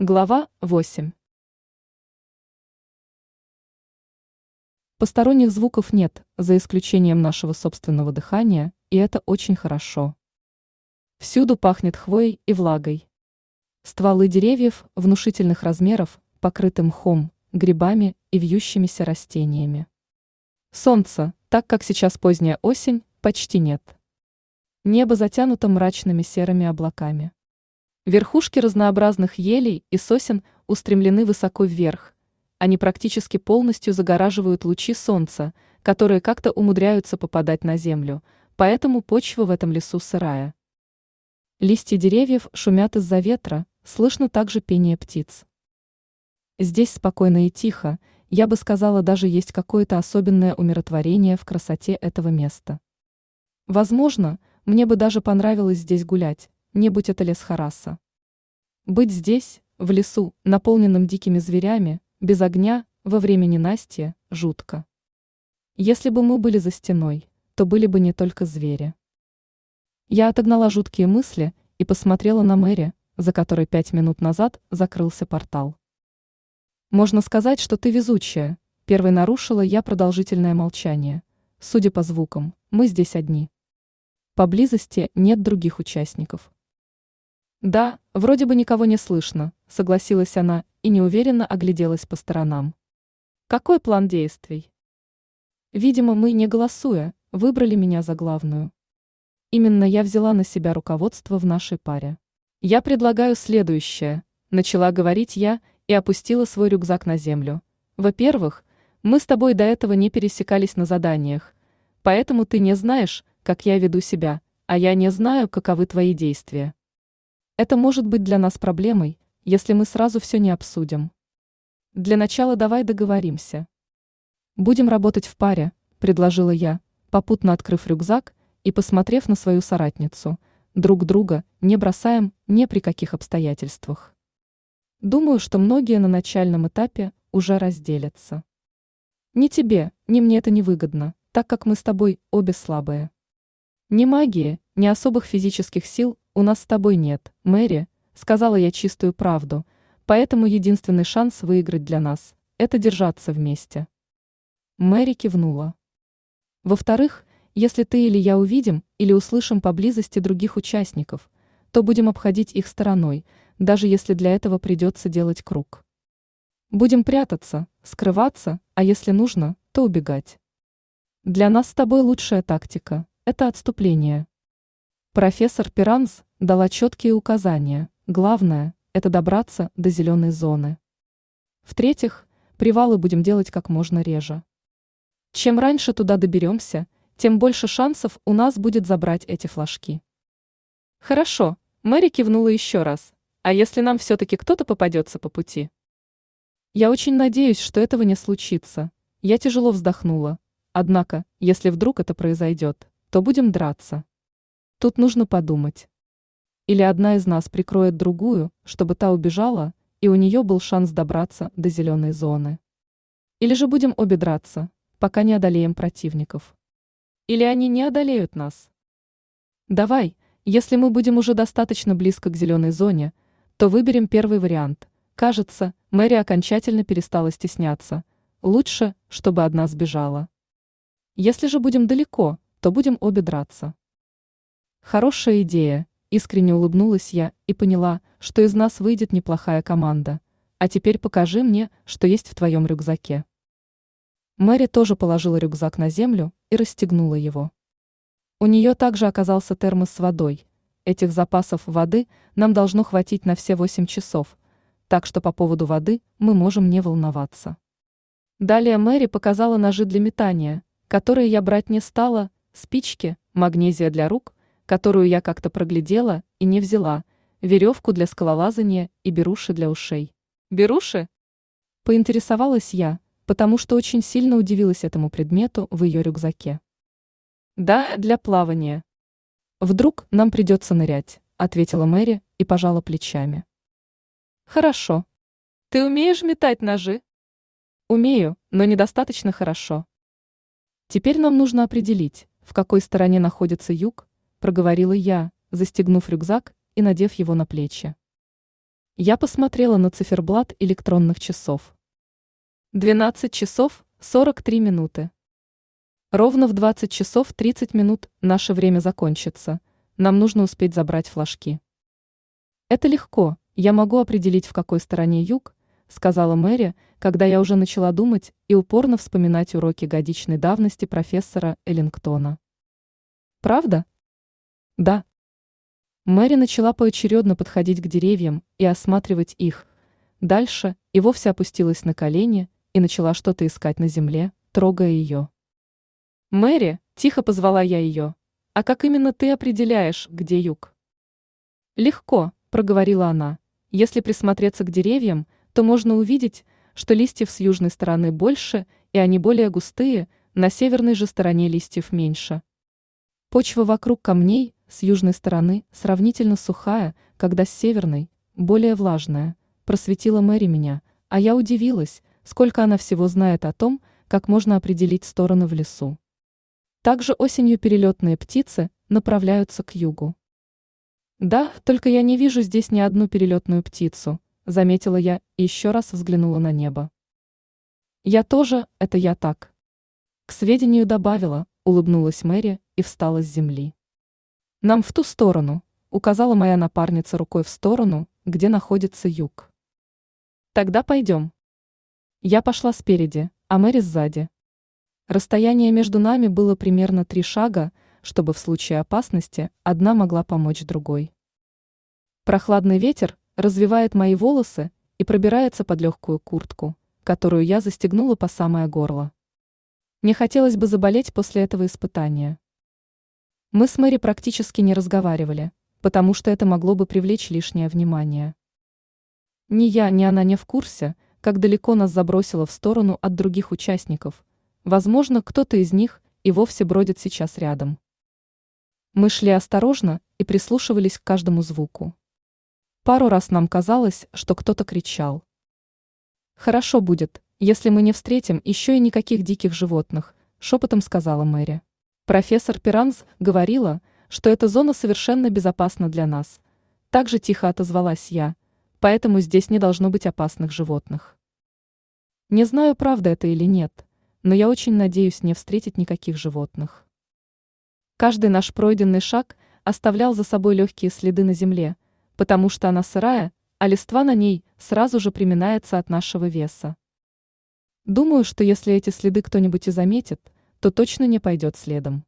Глава 8. Посторонних звуков нет, за исключением нашего собственного дыхания, и это очень хорошо. Всюду пахнет хвоей и влагой. Стволы деревьев внушительных размеров покрыты мхом, грибами и вьющимися растениями. Солнца, так как сейчас поздняя осень, почти нет. Небо затянуто мрачными серыми облаками. Верхушки разнообразных елей и сосен устремлены высоко вверх. Они практически полностью загораживают лучи солнца, которые как-то умудряются попадать на землю, поэтому почва в этом лесу сырая. Листья деревьев шумят из-за ветра, слышно также пение птиц. Здесь спокойно и тихо, я бы сказала, даже есть какое-то особенное умиротворение в красоте этого места. Возможно, мне бы даже понравилось здесь гулять, не будь это лес Хараса. Быть здесь, в лесу, наполненном дикими зверями, без огня, во время ненастья, жутко. Если бы мы были за стеной, то были бы не только звери. Я отогнала жуткие мысли и посмотрела на Мэри, за которой пять минут назад закрылся портал. Можно сказать, что ты везучая, первой нарушила я продолжительное молчание. Судя по звукам, мы здесь одни. Поблизости нет других участников. Да, вроде бы никого не слышно, согласилась она и неуверенно огляделась по сторонам. Какой план действий? Видимо, мы, не голосуя, выбрали меня за главную. Именно я взяла на себя руководство в нашей паре. Я предлагаю следующее, начала говорить я и опустила свой рюкзак на землю. Во-первых, мы с тобой до этого не пересекались на заданиях, поэтому ты не знаешь, как я веду себя, а я не знаю, каковы твои действия. Это может быть для нас проблемой, если мы сразу все не обсудим. Для начала давай договоримся. Будем работать в паре, предложила я, попутно открыв рюкзак и посмотрев на свою соратницу. Друг друга не бросаем ни при каких обстоятельствах. Думаю, что многие на начальном этапе уже разделятся. Ни тебе, ни мне это не выгодно, так как мы с тобой обе слабые. Ни магии, ни особых физических сил у нас с тобой нет, Мэри, сказала я чистую правду, поэтому единственный шанс выиграть для нас – это держаться вместе. Мэри кивнула. Во-вторых, если ты или я увидим или услышим поблизости других участников, то будем обходить их стороной, даже если для этого придется делать круг. Будем прятаться, скрываться, а если нужно, то убегать. Для нас с тобой лучшая тактика – это отступление. Профессор Пиранс дала четкие указания. Главное – это добраться до зеленой зоны. В-третьих, привалы будем делать как можно реже. Чем раньше туда доберемся, тем больше шансов у нас будет забрать эти флажки. Хорошо, Мэри кивнула еще раз. А если нам все-таки кто-то попадется по пути? Я очень надеюсь, что этого не случится. Я тяжело вздохнула. Однако, если вдруг это произойдет, то будем драться. Тут нужно подумать. Или одна из нас прикроет другую, чтобы та убежала, и у нее был шанс добраться до зеленой зоны. Или же будем обе драться, пока не одолеем противников. Или они не одолеют нас. Давай, если мы будем уже достаточно близко к зеленой зоне, то выберем первый вариант. Кажется, Мэри окончательно перестала стесняться. Лучше, чтобы одна сбежала. Если же будем далеко, то будем обе драться. Хорошая идея, искренне улыбнулась я и поняла, что из нас выйдет неплохая команда. А теперь покажи мне, что есть в твоем рюкзаке. Мэри тоже положила рюкзак на землю и расстегнула его. У нее также оказался термос с водой. Этих запасов воды нам должно хватить на все 8 часов, так что по поводу воды мы можем не волноваться. Далее Мэри показала ножи для метания, которые я брать не стала, спички, магнезия для рук, которую я как-то проглядела и не взяла, веревку для скалолазания и беруши для ушей. Беруши? Поинтересовалась я, потому что очень сильно удивилась этому предмету в ее рюкзаке. Да, для плавания. Вдруг нам придется нырять, ответила Мэри и пожала плечами. Хорошо. Ты умеешь метать ножи? Умею, но недостаточно хорошо. Теперь нам нужно определить, в какой стороне находится юг, проговорила я, застегнув рюкзак и надев его на плечи. Я посмотрела на циферблат электронных часов. 12 часов 43 минуты. Ровно в 20 часов 30 минут наше время закончится. Нам нужно успеть забрать флажки. Это легко, я могу определить, в какой стороне юг, сказала Мэри, когда я уже начала думать и упорно вспоминать уроки годичной давности профессора Эллингтона. Правда? Да. Мэри начала поочередно подходить к деревьям и осматривать их. Дальше и вовсе опустилась на колени и начала что-то искать на земле, трогая ее. «Мэри», – тихо позвала я ее, – «а как именно ты определяешь, где юг?» «Легко», – проговорила она. «Если присмотреться к деревьям, то можно увидеть, что листьев с южной стороны больше, и они более густые, на северной же стороне листьев меньше. Почва вокруг камней с южной стороны сравнительно сухая, когда с северной более влажная. Просветила Мэри меня, а я удивилась, сколько она всего знает о том, как можно определить стороны в лесу. Также осенью перелетные птицы направляются к югу. Да, только я не вижу здесь ни одну перелетную птицу, заметила я и еще раз взглянула на небо. Я тоже, это я так. К сведению добавила, улыбнулась Мэри и встала с земли. Нам в ту сторону, указала моя напарница рукой в сторону, где находится юг. Тогда пойдем. Я пошла спереди, а Мэри сзади. Расстояние между нами было примерно три шага, чтобы в случае опасности одна могла помочь другой. Прохладный ветер развивает мои волосы и пробирается под легкую куртку, которую я застегнула по самое горло. Мне хотелось бы заболеть после этого испытания. Мы с Мэри практически не разговаривали, потому что это могло бы привлечь лишнее внимание. Ни я, ни она не в курсе, как далеко нас забросило в сторону от других участников. Возможно, кто-то из них и вовсе бродит сейчас рядом. Мы шли осторожно и прислушивались к каждому звуку. Пару раз нам казалось, что кто-то кричал. «Хорошо будет, если мы не встретим еще и никаких диких животных», шепотом сказала Мэри. Профессор Пиранз говорила, что эта зона совершенно безопасна для нас. Так же тихо отозвалась я, поэтому здесь не должно быть опасных животных. Не знаю, правда это или нет, но я очень надеюсь не встретить никаких животных. Каждый наш пройденный шаг оставлял за собой легкие следы на земле, потому что она сырая, а листва на ней сразу же приминается от нашего веса. Думаю, что если эти следы кто-нибудь и заметит, то точно не пойдет следом.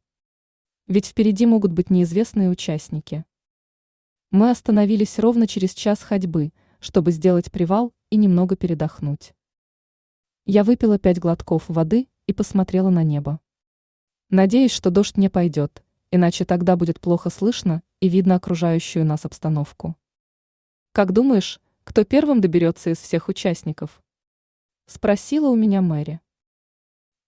Ведь впереди могут быть неизвестные участники. Мы остановились ровно через час ходьбы, чтобы сделать привал и немного передохнуть. Я выпила пять глотков воды и посмотрела на небо. Надеюсь, что дождь не пойдет, иначе тогда будет плохо слышно и видно окружающую нас обстановку. Как думаешь, кто первым доберется из всех участников? Спросила у меня Мэри.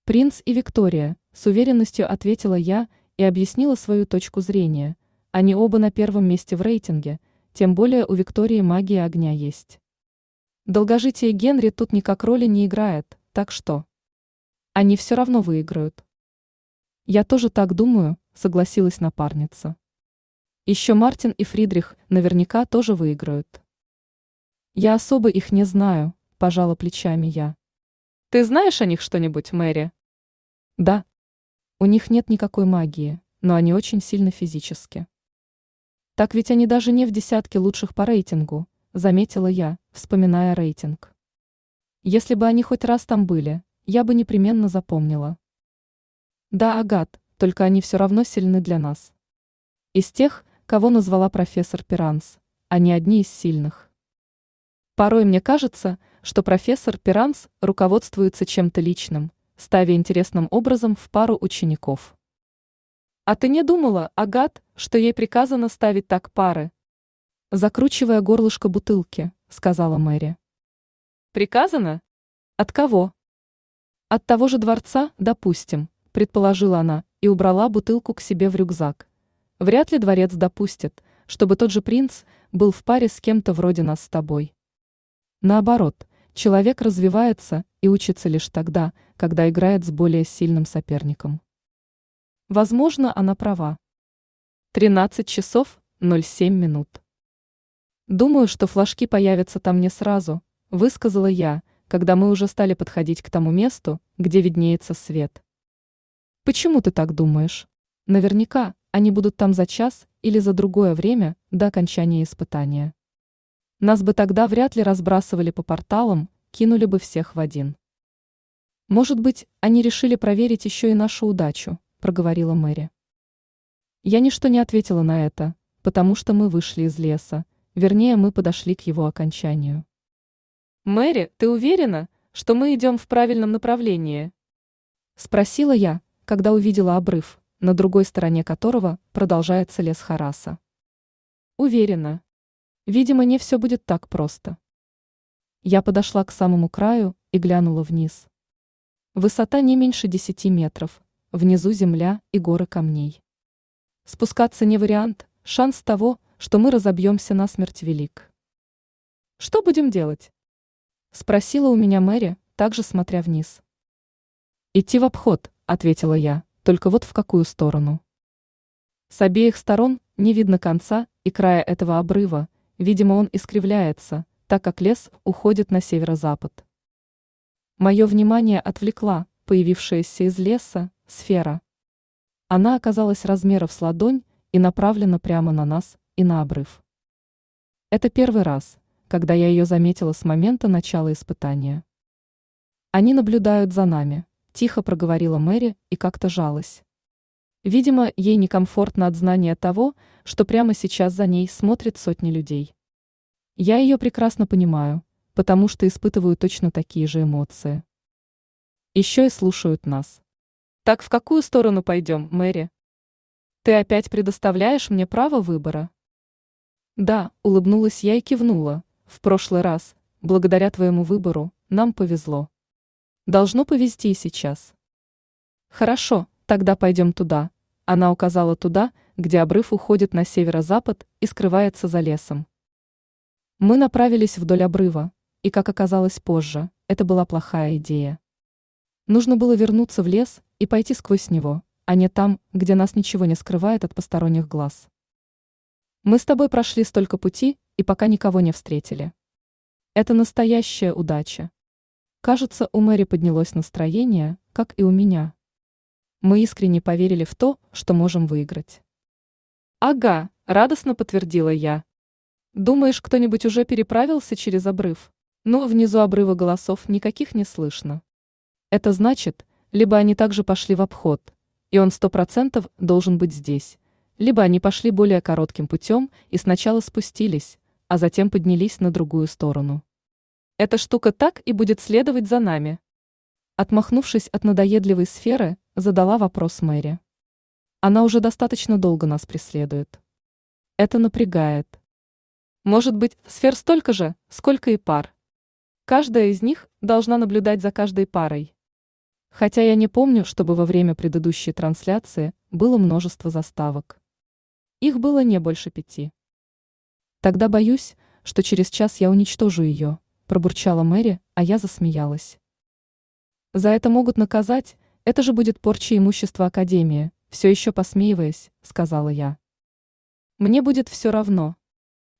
Принц и Виктория, с уверенностью ответила я и объяснила свою точку зрения. Они оба на первом месте в рейтинге, тем более у Виктории магия огня есть. Долгожитие Генри тут никак роли не играет, так что... Они все равно выиграют. Я тоже так думаю, согласилась напарница. Еще Мартин и Фридрих наверняка тоже выиграют. Я особо их не знаю, пожала плечами я. Ты знаешь о них что-нибудь, Мэри? Да. У них нет никакой магии, но они очень сильно физически. Так ведь они даже не в десятке лучших по рейтингу, заметила я, вспоминая рейтинг. Если бы они хоть раз там были, я бы непременно запомнила. Да, Агат, только они все равно сильны для нас. Из тех, кого назвала профессор Пиранс, они одни из сильных. Порой мне кажется, что профессор Пиранс руководствуется чем-то личным, ставя интересным образом в пару учеников. А ты не думала, Агат, что ей приказано ставить так пары? Закручивая горлышко бутылки, сказала Мэри. Приказано? От кого? От того же дворца, допустим, предположила она и убрала бутылку к себе в рюкзак. Вряд ли дворец допустит, чтобы тот же принц был в паре с кем-то вроде нас с тобой. Наоборот, Человек развивается и учится лишь тогда, когда играет с более сильным соперником. Возможно, она права. 13 часов 07 минут. Думаю, что флажки появятся там не сразу, высказала я, когда мы уже стали подходить к тому месту, где виднеется свет. Почему ты так думаешь? Наверняка они будут там за час или за другое время до окончания испытания. Нас бы тогда вряд ли разбрасывали по порталам, кинули бы всех в один. Может быть, они решили проверить еще и нашу удачу, проговорила Мэри. Я ничто не ответила на это, потому что мы вышли из леса, вернее, мы подошли к его окончанию. «Мэри, ты уверена, что мы идем в правильном направлении?» Спросила я, когда увидела обрыв, на другой стороне которого продолжается лес Хараса. Уверена. Видимо, не все будет так просто. Я подошла к самому краю и глянула вниз. Высота не меньше десяти метров, внизу земля и горы камней. Спускаться не вариант, шанс того, что мы разобьемся насмерть велик. Что будем делать? Спросила у меня Мэри, также смотря вниз. «Идти в обход», — ответила я, — «только вот в какую сторону?» С обеих сторон не видно конца и края этого обрыва, видимо, он искривляется, так как лес уходит на северо-запад. Мое внимание отвлекла появившаяся из леса сфера. Она оказалась размеров с ладонь и направлена прямо на нас и на обрыв. Это первый раз, когда я ее заметила с момента начала испытания. Они наблюдают за нами, тихо проговорила Мэри и как-то жалась. Видимо, ей некомфортно от знания того, что прямо сейчас за ней смотрят сотни людей. Я ее прекрасно понимаю, потому что испытываю точно такие же эмоции. Еще и слушают нас. Так в какую сторону пойдем, Мэри? Ты опять предоставляешь мне право выбора? Да, улыбнулась я и кивнула, в прошлый раз, благодаря твоему выбору, нам повезло. Должно повезти и сейчас. Хорошо, тогда пойдем туда. Она указала туда, где обрыв уходит на северо-запад и скрывается за лесом. Мы направились вдоль обрыва, и, как оказалось позже, это была плохая идея. Нужно было вернуться в лес и пойти сквозь него, а не там, где нас ничего не скрывает от посторонних глаз. Мы с тобой прошли столько пути и пока никого не встретили. Это настоящая удача. Кажется, у Мэри поднялось настроение, как и у меня. Мы искренне поверили в то, что можем выиграть. Ага, радостно подтвердила я. Думаешь, кто-нибудь уже переправился через обрыв? Но внизу обрыва голосов никаких не слышно. Это значит, либо они также пошли в обход, и он сто процентов должен быть здесь, либо они пошли более коротким путем и сначала спустились, а затем поднялись на другую сторону. Эта штука так и будет следовать за нами. Отмахнувшись от надоедливой сферы, задала вопрос Мэри. Она уже достаточно долго нас преследует. Это напрягает. Может быть, сфер столько же, сколько и пар. Каждая из них должна наблюдать за каждой парой. Хотя я не помню, чтобы во время предыдущей трансляции было множество заставок. Их было не больше пяти. Тогда боюсь, что через час я уничтожу ее, пробурчала Мэри, а я засмеялась. За это могут наказать, это же будет порча имущества Академии, все еще посмеиваясь, сказала я. Мне будет все равно.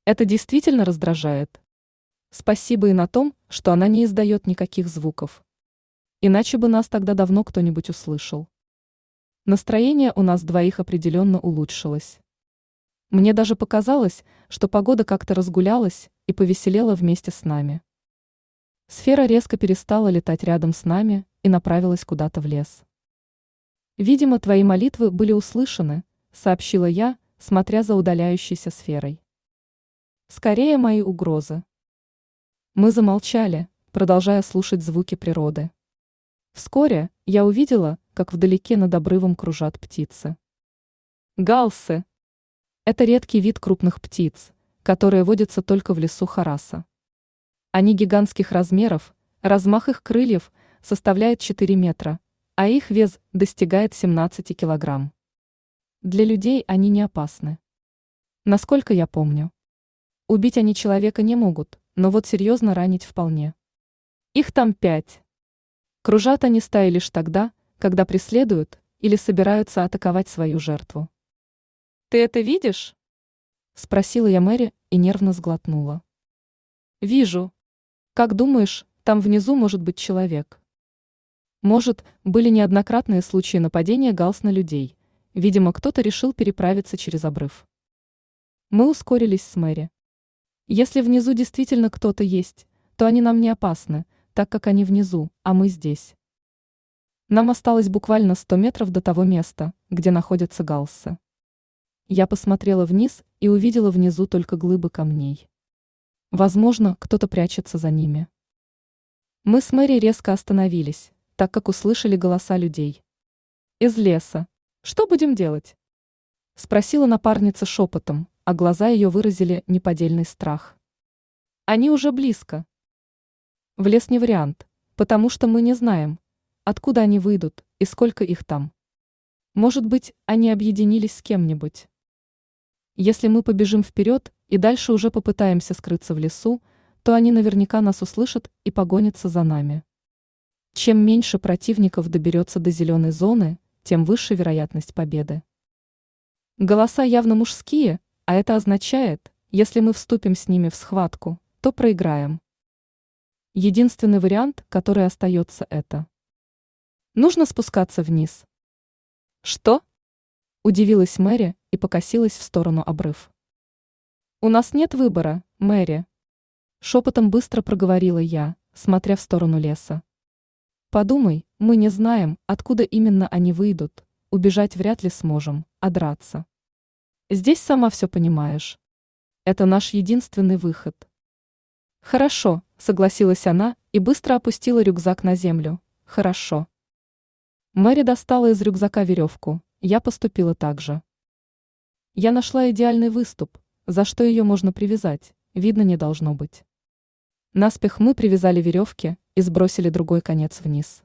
Это действительно раздражает. Спасибо и на том, что она не издает никаких звуков. Иначе бы нас тогда давно кто-нибудь услышал. Настроение у нас двоих определенно улучшилось. Мне даже показалось, что погода как-то разгулялась и повеселела вместе с нами. Сфера резко перестала летать рядом с нами и направилась куда-то в лес. «Видимо, твои молитвы были услышаны», — сообщила я, смотря за удаляющейся сферой. «Скорее мои угрозы». Мы замолчали, продолжая слушать звуки природы. Вскоре я увидела, как вдалеке над обрывом кружат птицы. Галсы, это редкий вид крупных птиц, которые водятся только в лесу Хараса. Они гигантских размеров, размах их крыльев составляет 4 метра, а их вес достигает 17 килограмм. Для людей они не опасны. Насколько я помню. Убить они человека не могут, но вот серьезно ранить вполне. Их там пять. Кружат они стаи лишь тогда, когда преследуют или собираются атаковать свою жертву. Ты это видишь? Спросила я Мэри и нервно сглотнула. Вижу. Как думаешь, там внизу может быть человек? Может, были неоднократные случаи нападения галс на людей. Видимо, кто-то решил переправиться через обрыв. Мы ускорились с Мэри. Если внизу действительно кто-то есть, то они нам не опасны, так как они внизу, а мы здесь. Нам осталось буквально 100 метров до того места, где находятся галсы. Я посмотрела вниз и увидела внизу только глыбы камней. Возможно, кто-то прячется за ними. Мы с Мэри резко остановились, так как услышали голоса людей. Из леса. Что будем делать? Спросила напарница шепотом, а глаза ее выразили неподдельный страх. Они уже близко. В лес не вариант, потому что мы не знаем, откуда они выйдут и сколько их там. Может быть, они объединились с кем-нибудь. Если мы побежим вперед и дальше уже попытаемся скрыться в лесу, то они наверняка нас услышат и погонятся за нами. Чем меньше противников доберется до зеленой зоны, тем выше вероятность победы. Голоса явно мужские, а это означает, если мы вступим с ними в схватку, то проиграем. Единственный вариант, который остается, это. Нужно спускаться вниз. Что? Удивилась Мэри и покосилась в сторону обрыв. «У нас нет выбора, Мэри», – шепотом быстро проговорила я, смотря в сторону леса. «Подумай, мы не знаем, откуда именно они выйдут, убежать вряд ли сможем, а драться. Здесь сама все понимаешь. Это наш единственный выход». «Хорошо», – согласилась она и быстро опустила рюкзак на землю. «Хорошо». Мэри достала из рюкзака веревку, я поступила так же. Я нашла идеальный выступ, за что ее можно привязать, видно не должно быть. Наспех мы привязали веревки и сбросили другой конец вниз.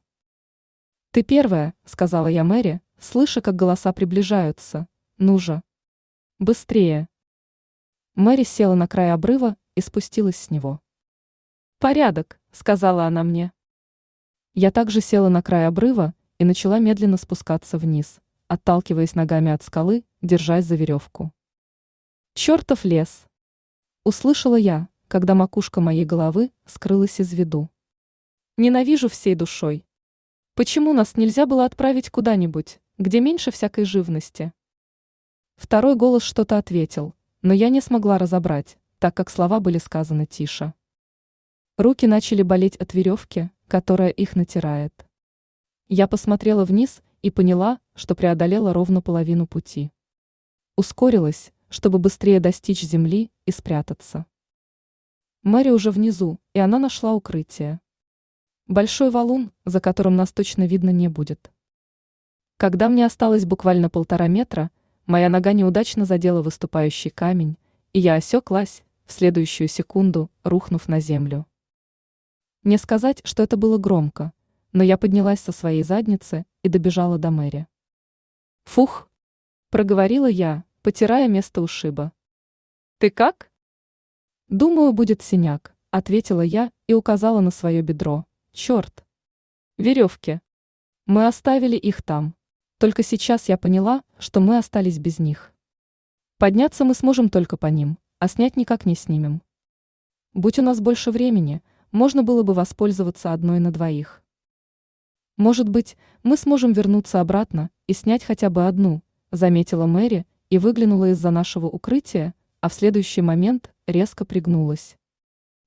«Ты первая», — сказала я Мэри, слыша, как голоса приближаются. «Ну же!» «Быстрее!» Мэри села на край обрыва и спустилась с него. «Порядок», — сказала она мне. Я также села на край обрыва и начала медленно спускаться вниз, отталкиваясь ногами от скалы, держась за веревку. Чертов лес! Услышала я, когда макушка моей головы скрылась из виду. Ненавижу всей душой. Почему нас нельзя было отправить куда-нибудь, где меньше всякой живности? Второй голос что-то ответил, но я не смогла разобрать, так как слова были сказаны тише. Руки начали болеть от веревки, которая их натирает. Я посмотрела вниз и поняла, что преодолела ровно половину пути. Ускорилась, чтобы быстрее достичь земли и спрятаться. Мэри уже внизу, и она нашла укрытие. Большой валун, за которым нас точно видно не будет. Когда мне осталось буквально полтора метра, моя нога неудачно задела выступающий камень, и я осеклась, в следующую секунду рухнув на землю. Не сказать, что это было громко, но я поднялась со своей задницы и добежала до Мэри. «Фух!» – проговорила я, потирая место ушиба. «Ты как?» «Думаю, будет синяк», – ответила я и указала на свое бедро. «Черт!» «Веревки!» Мы оставили их там. Только сейчас я поняла, что мы остались без них. Подняться мы сможем только по ним, а снять никак не снимем. Будь у нас больше времени, можно было бы воспользоваться одной на двоих. Может быть, мы сможем вернуться обратно и снять хотя бы одну, заметила Мэри и выглянула из-за нашего укрытия, а в следующий момент резко пригнулась.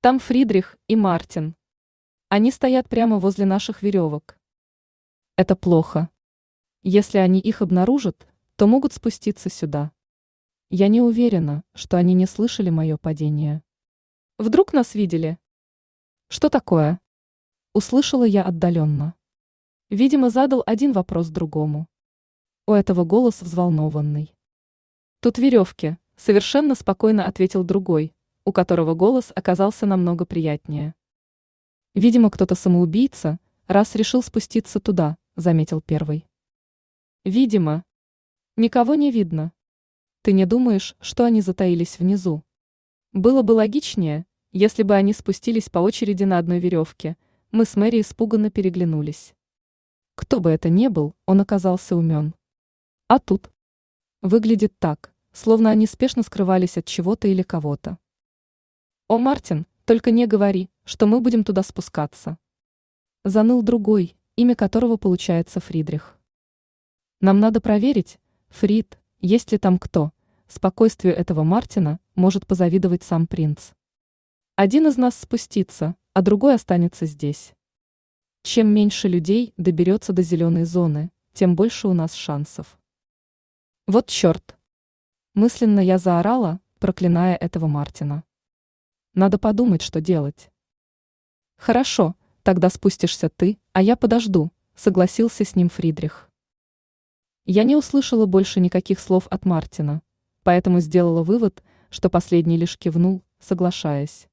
Там Фридрих и Мартин. Они стоят прямо возле наших веревок. Это плохо. Если они их обнаружат, то могут спуститься сюда. Я не уверена, что они не слышали мое падение. Вдруг нас видели? Что такое? Услышала я отдаленно. Видимо, задал один вопрос другому. У этого голос взволнованный. Тут веревки, совершенно спокойно ответил другой, у которого голос оказался намного приятнее. Видимо, кто-то самоубийца, раз решил спуститься туда, заметил первый. Видимо. Никого не видно. Ты не думаешь, что они затаились внизу? Было бы логичнее, если бы они спустились по очереди на одной веревке. Мы с Мэри испуганно переглянулись. Кто бы это ни был, он оказался умен. А тут? Выглядит так, словно они спешно скрывались от чего-то или кого-то. «О, Мартин, только не говори, что мы будем туда спускаться!» Заныл другой, имя которого получается Фридрих. «Нам надо проверить, Фрид, есть ли там кто. Спокойствию этого Мартина может позавидовать сам принц. Один из нас спустится, а другой останется здесь. Чем меньше людей доберется до зеленой зоны, тем больше у нас шансов. Вот черт! Мысленно я заорала, проклиная этого Мартина. Надо подумать, что делать. Хорошо, тогда спустишься ты, а я подожду, согласился с ним Фридрих. Я не услышала больше никаких слов от Мартина, поэтому сделала вывод, что последний лишь кивнул, соглашаясь.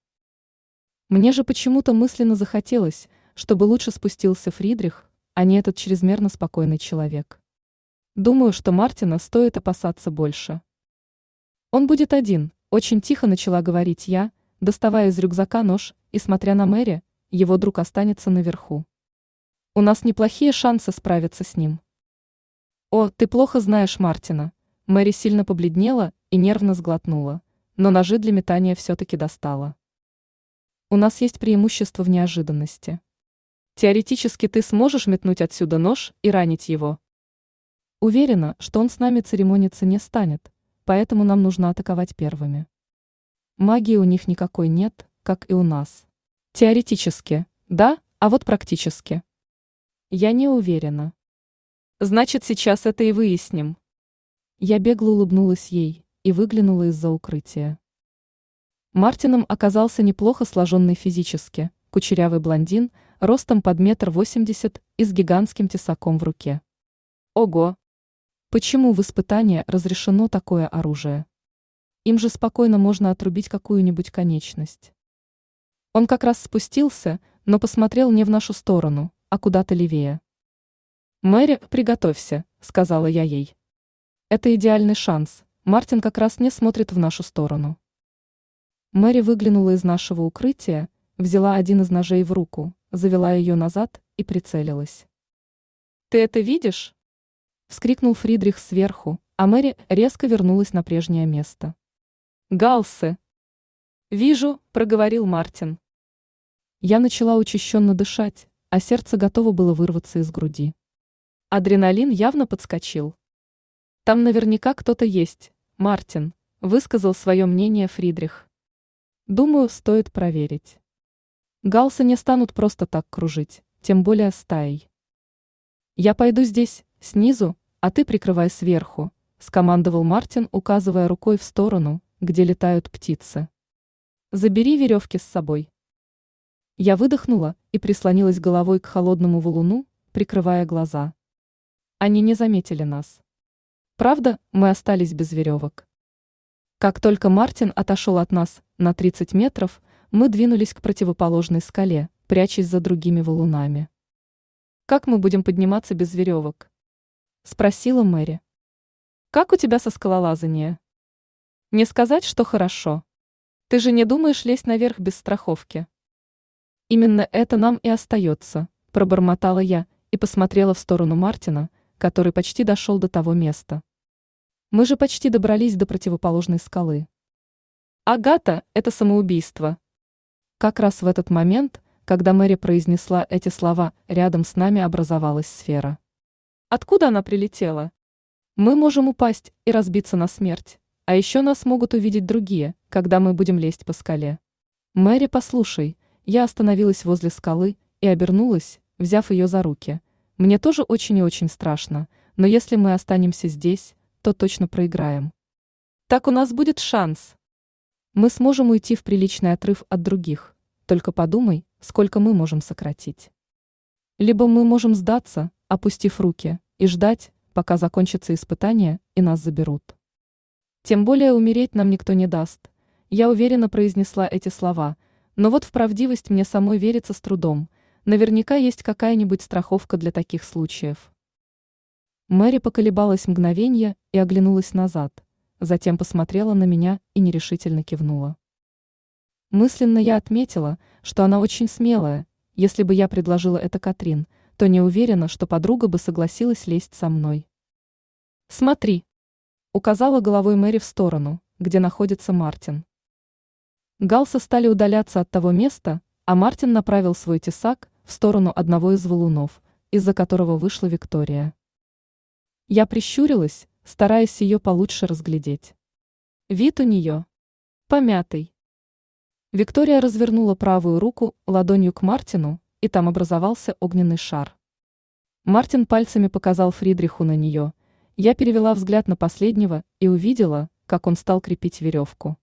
Мне же почему-то мысленно захотелось, чтобы лучше спустился Фридрих, а не этот чрезмерно спокойный человек. Думаю, что Мартина стоит опасаться больше. Он будет один, очень тихо начала говорить я, доставая из рюкзака нож и смотря на Мэри, его друг останется наверху. У нас неплохие шансы справиться с ним. О, ты плохо знаешь Мартина. Мэри сильно побледнела и нервно сглотнула, но ножи для метания все-таки достала. У нас есть преимущество в неожиданности. Теоретически ты сможешь метнуть отсюда нож и ранить его. Уверена, что он с нами церемониться не станет, поэтому нам нужно атаковать первыми. Магии у них никакой нет, как и у нас. Теоретически, да, а вот практически. Я не уверена. Значит, сейчас это и выясним. Я бегло улыбнулась ей и выглянула из-за укрытия. Мартином оказался неплохо сложенный физически, кучерявый блондин, ростом под метр восемьдесят и с гигантским тесаком в руке. Ого! Почему в испытании разрешено такое оружие? Им же спокойно можно отрубить какую-нибудь конечность. Он как раз спустился, но посмотрел не в нашу сторону, а куда-то левее. «Мэри, приготовься», — сказала я ей. «Это идеальный шанс, Мартин как раз не смотрит в нашу сторону». Мэри выглянула из нашего укрытия, взяла один из ножей в руку, завела ее назад и прицелилась. «Ты это видишь?» – вскрикнул Фридрих сверху, а Мэри резко вернулась на прежнее место. «Галсы!» «Вижу», – проговорил Мартин. Я начала учащенно дышать, а сердце готово было вырваться из груди. Адреналин явно подскочил. «Там наверняка кто-то есть, Мартин», – высказал свое мнение Фридрих. Думаю, стоит проверить. Галсы не станут просто так кружить, тем более стаей. Я пойду здесь, снизу, а ты прикрывай сверху, скомандовал Мартин, указывая рукой в сторону, где летают птицы. Забери веревки с собой. Я выдохнула и прислонилась головой к холодному валуну, прикрывая глаза. Они не заметили нас. Правда, мы остались без веревок. Как только Мартин отошел от нас на 30 метров, мы двинулись к противоположной скале, прячась за другими валунами. «Как мы будем подниматься без веревок?» – спросила Мэри. «Как у тебя со скалолазания?» «Не сказать, что хорошо. Ты же не думаешь лезть наверх без страховки?» «Именно это нам и остается», – пробормотала я и посмотрела в сторону Мартина, который почти дошел до того места. Мы же почти добрались до противоположной скалы. Агата – это самоубийство. Как раз в этот момент, когда Мэри произнесла эти слова, рядом с нами образовалась сфера. Откуда она прилетела? Мы можем упасть и разбиться на смерть, а еще нас могут увидеть другие, когда мы будем лезть по скале. Мэри, послушай, я остановилась возле скалы и обернулась, взяв ее за руки. Мне тоже очень и очень страшно, но если мы останемся здесь, то точно проиграем. Так у нас будет шанс. Мы сможем уйти в приличный отрыв от других, только подумай, сколько мы можем сократить. Либо мы можем сдаться, опустив руки, и ждать, пока закончится испытание и нас заберут. Тем более умереть нам никто не даст. Я уверенно произнесла эти слова, но вот в правдивость мне самой верится с трудом. Наверняка есть какая-нибудь страховка для таких случаев. Мэри поколебалась мгновенье и оглянулась назад, затем посмотрела на меня и нерешительно кивнула. Мысленно я отметила, что она очень смелая, если бы я предложила это Катрин, то не уверена, что подруга бы согласилась лезть со мной. «Смотри!» указала головой Мэри в сторону, где находится Мартин. Галсы стали удаляться от того места, а Мартин направил свой тесак в сторону одного из валунов, из-за которого вышла Виктория. Я прищурилась, стараясь ее получше разглядеть. Вид у нее помятый. Виктория развернула правую руку ладонью к Мартину, и там образовался огненный шар. Мартин пальцами показал Фридриху на нее. Я перевела взгляд на последнего и увидела, как он стал крепить веревку.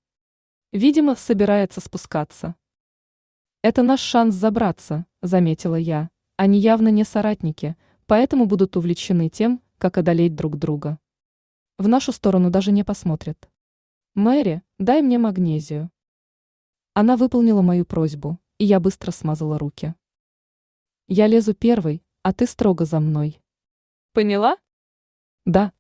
Видимо, собирается спускаться. Это наш шанс забраться, заметила я. Они явно не соратники, поэтому будут увлечены тем, как одолеть друг друга. В нашу сторону даже не посмотрят. Мэри, дай мне магнезию. Она выполнила мою просьбу, и я быстро смазала руки. Я лезу первый, а ты строго за мной. Поняла? Да.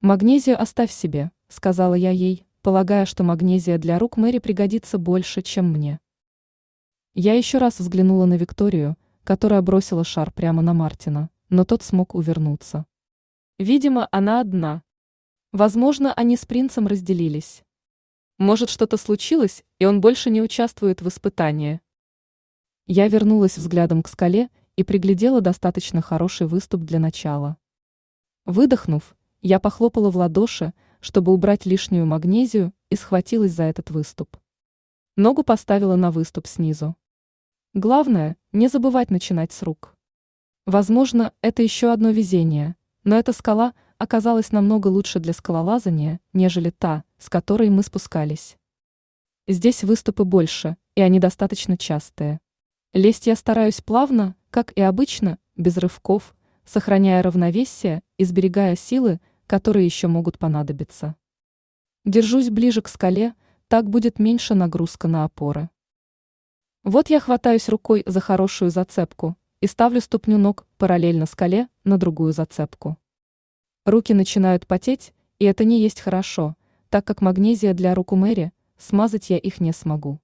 Магнезию оставь себе, сказала я ей, полагая, что магнезия для рук Мэри пригодится больше, чем мне. Я еще раз взглянула на Викторию, которая бросила шар прямо на Мартина, но тот смог увернуться. Видимо, она одна. Возможно, они с принцем разделились. Может, что-то случилось, и он больше не участвует в испытании. Я вернулась взглядом к скале и приглядела достаточно хороший выступ для начала. Выдохнув, я похлопала в ладоши, чтобы убрать лишнюю магнезию, и схватилась за этот выступ. Ногу поставила на выступ снизу. Главное, не забывать начинать с рук. Возможно, это еще одно везение, но эта скала оказалась намного лучше для скалолазания, нежели та, с которой мы спускались. Здесь выступы больше, и они достаточно частые. Лезть я стараюсь плавно, как и обычно, без рывков, сохраняя равновесие и сберегая силы, которые еще могут понадобиться. Держусь ближе к скале, так будет меньше нагрузка на опоры. Вот я хватаюсь рукой за хорошую зацепку и ставлю ступню ног параллельно скале на другую зацепку. Руки начинают потеть, и это не есть хорошо, так как магнезия для рук у Мэри, смазать я их не смогу.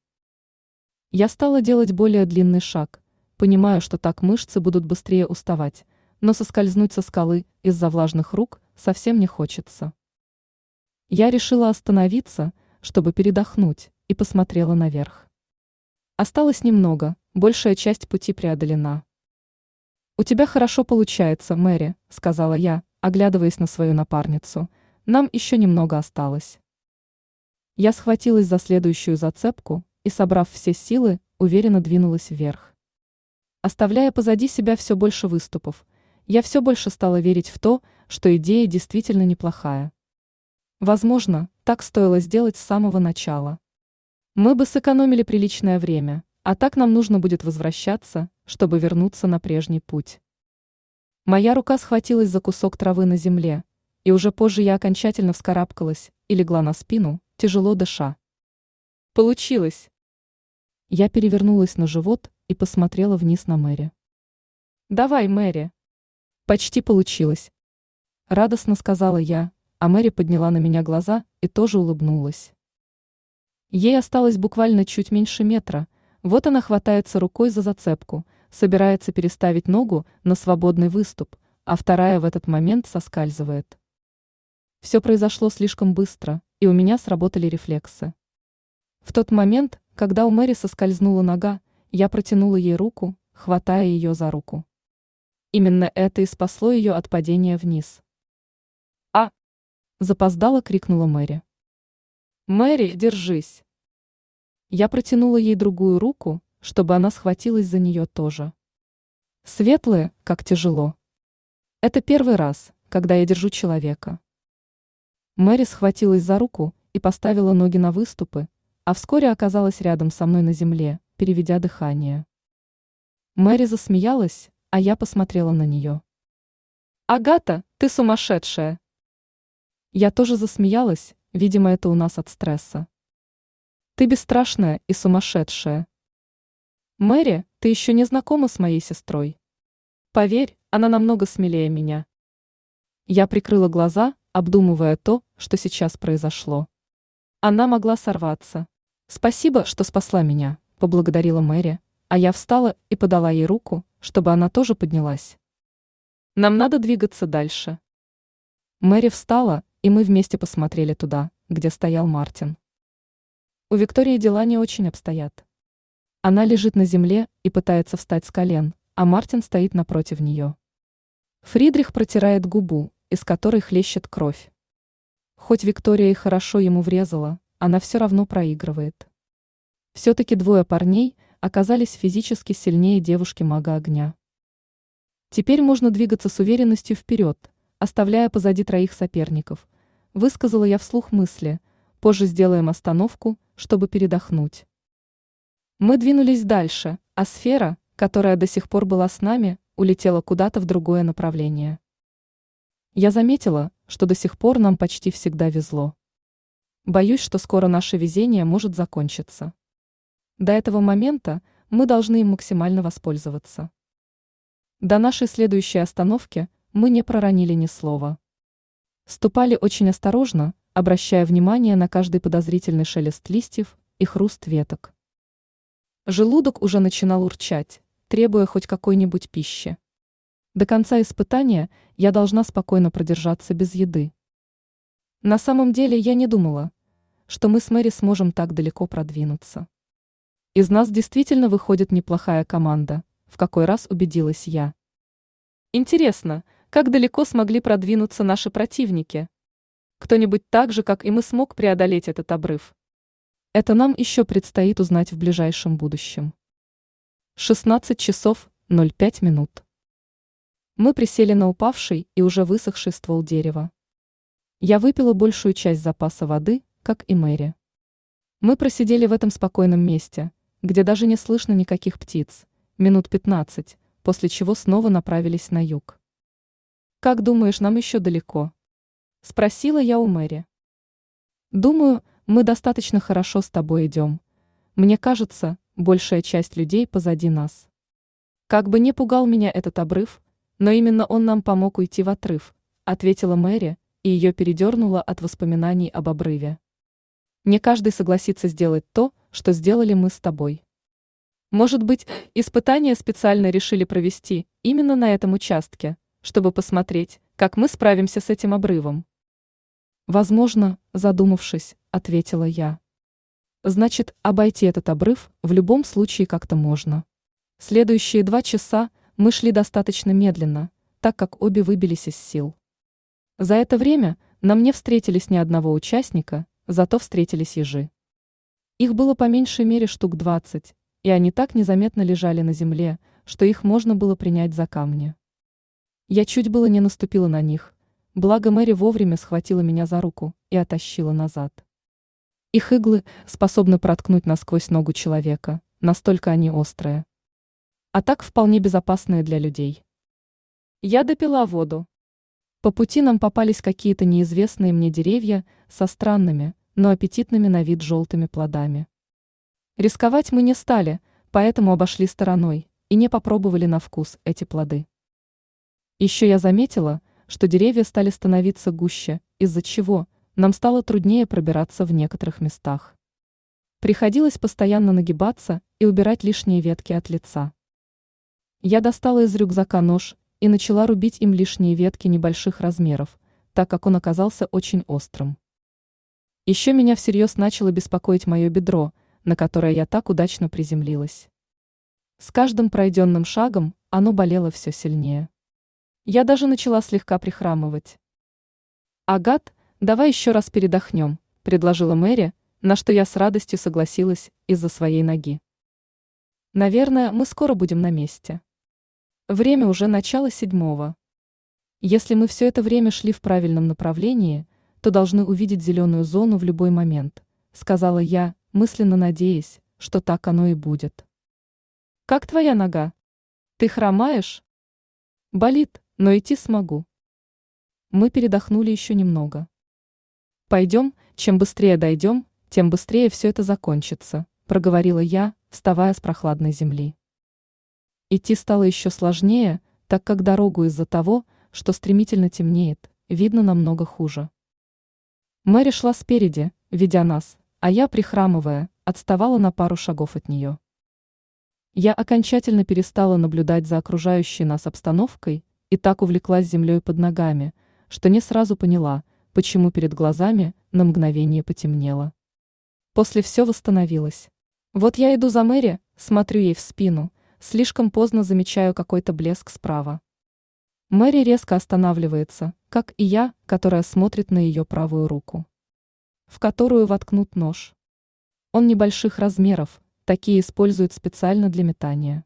Я стала делать более длинный шаг, понимаю, что так мышцы будут быстрее уставать, но соскользнуть со скалы из-за влажных рук совсем не хочется. Я решила остановиться, чтобы передохнуть, и посмотрела наверх. Осталось немного, большая часть пути преодолена. «У тебя хорошо получается, Мэри», — сказала я, оглядываясь на свою напарницу. «Нам еще немного осталось». Я схватилась за следующую зацепку и, собрав все силы, уверенно двинулась вверх. Оставляя позади себя все больше выступов, я все больше стала верить в то, что идея действительно неплохая. Возможно, так стоило сделать с самого начала. Мы бы сэкономили приличное время, а так нам нужно будет возвращаться, чтобы вернуться на прежний путь. Моя рука схватилась за кусок травы на земле, и уже позже я окончательно вскарабкалась и легла на спину, тяжело дыша. Получилось! Я перевернулась на живот и посмотрела вниз на Мэри. «Давай, Мэри!» «Почти получилось!» Радостно сказала я, а Мэри подняла на меня глаза и тоже улыбнулась. Ей осталось буквально чуть меньше метра, вот она хватается рукой за зацепку – собирается переставить ногу на свободный выступ, а вторая в этот момент соскальзывает. Все произошло слишком быстро, и у меня сработали рефлексы. В тот момент, когда у Мэри соскользнула нога, я протянула ей руку, хватая ее за руку. Именно это и спасло ее от падения вниз. «А!» – запоздало крикнула Мэри. «Мэри, держись!» Я протянула ей другую руку, чтобы она схватилась за нее тоже. Светлые, как тяжело. Это первый раз, когда я держу человека. Мэри схватилась за руку и поставила ноги на выступы, а вскоре оказалась рядом со мной на земле, переведя дыхание. Мэри засмеялась, а я посмотрела на нее. «Агата, ты сумасшедшая!» Я тоже засмеялась, видимо, это у нас от стресса. «Ты бесстрашная и сумасшедшая», Мэри, ты еще не знакома с моей сестрой. Поверь, она намного смелее меня. Я прикрыла глаза, обдумывая то, что сейчас произошло. Она могла сорваться. Спасибо, что спасла меня, поблагодарила Мэри, а я встала и подала ей руку, чтобы она тоже поднялась. Нам надо двигаться дальше. Мэри встала, и мы вместе посмотрели туда, где стоял Мартин. У Виктории дела не очень обстоят. Она лежит на земле и пытается встать с колен, а Мартин стоит напротив нее. Фридрих протирает губу, из которой хлещет кровь. Хоть Виктория и хорошо ему врезала, она все равно проигрывает. Все-таки двое парней оказались физически сильнее девушки-мага огня. Теперь можно двигаться с уверенностью вперед, оставляя позади троих соперников. Высказала я вслух мысли, позже сделаем остановку, чтобы передохнуть. Мы двинулись дальше, а сфера, которая до сих пор была с нами, улетела куда-то в другое направление. Я заметила, что до сих пор нам почти всегда везло. Боюсь, что скоро наше везение может закончиться. До этого момента мы должны им максимально воспользоваться. До нашей следующей остановки мы не проронили ни слова. Ступали очень осторожно, обращая внимание на каждый подозрительный шелест листьев и хруст веток. Желудок уже начинал урчать, требуя хоть какой-нибудь пищи. До конца испытания я должна спокойно продержаться без еды. На самом деле я не думала, что мы с Мэри сможем так далеко продвинуться. Из нас действительно выходит неплохая команда, в какой раз убедилась я. Интересно, как далеко смогли продвинуться наши противники? Кто-нибудь так же, как и мы, смог преодолеть этот обрыв? Это нам еще предстоит узнать в ближайшем будущем. 16 часов 05 минут. Мы присели на упавший и уже высохший ствол дерева. Я выпила большую часть запаса воды, как и Мэри. Мы просидели в этом спокойном месте, где даже не слышно никаких птиц, минут 15, после чего снова направились на юг. «Как думаешь, нам еще далеко?» – спросила я у Мэри. «Думаю, мы достаточно хорошо с тобой идем. Мне кажется, большая часть людей позади нас. Как бы не пугал меня этот обрыв, но именно он нам помог уйти в отрыв, ответила Мэри, и ее передернуло от воспоминаний об обрыве. Не каждый согласится сделать то, что сделали мы с тобой. Может быть, испытания специально решили провести именно на этом участке, чтобы посмотреть, как мы справимся с этим обрывом. Возможно, задумавшись, ответила я. Значит, обойти этот обрыв в любом случае как-то можно. Следующие два часа мы шли достаточно медленно, так как обе выбились из сил. За это время нам не встретились ни одного участника, зато встретились ежи. Их было по меньшей мере штук двадцать, и они так незаметно лежали на земле, что их можно было принять за камни. Я чуть было не наступила на них, Благо Мэри вовремя схватила меня за руку и оттащила назад. Их иглы способны проткнуть насквозь ногу человека, настолько они острые. А так вполне безопасные для людей. Я допила воду. По пути нам попались какие-то неизвестные мне деревья со странными, но аппетитными на вид желтыми плодами. Рисковать мы не стали, поэтому обошли стороной и не попробовали на вкус эти плоды. Еще я заметила, что деревья стали становиться гуще, из-за чего нам стало труднее пробираться в некоторых местах. Приходилось постоянно нагибаться и убирать лишние ветки от лица. Я достала из рюкзака нож и начала рубить им лишние ветки небольших размеров, так как он оказался очень острым. Еще меня всерьез начало беспокоить мое бедро, на которое я так удачно приземлилась. С каждым пройденным шагом оно болело все сильнее. Я даже начала слегка прихрамывать. «Агат, давай еще раз передохнем», – предложила Мэри, на что я с радостью согласилась из-за своей ноги. «Наверное, мы скоро будем на месте. Время уже начало седьмого. Если мы все это время шли в правильном направлении, то должны увидеть зеленую зону в любой момент», – сказала я, мысленно надеясь, что так оно и будет. «Как твоя нога? Ты хромаешь?» «Болит», но идти смогу. Мы передохнули еще немного. Пойдем, чем быстрее дойдем, тем быстрее все это закончится, проговорила я, вставая с прохладной земли. Идти стало еще сложнее, так как дорогу из-за того, что стремительно темнеет, видно намного хуже. Мэри шла спереди, ведя нас, а я, прихрамывая, отставала на пару шагов от нее. Я окончательно перестала наблюдать за окружающей нас обстановкой и так увлеклась землей под ногами, что не сразу поняла, почему перед глазами на мгновение потемнело. После все восстановилось. Вот я иду за Мэри, смотрю ей в спину, слишком поздно замечаю какой-то блеск справа. Мэри резко останавливается, как и я, которая смотрит на ее правую руку, в которую воткнут нож. Он небольших размеров, такие используют специально для метания.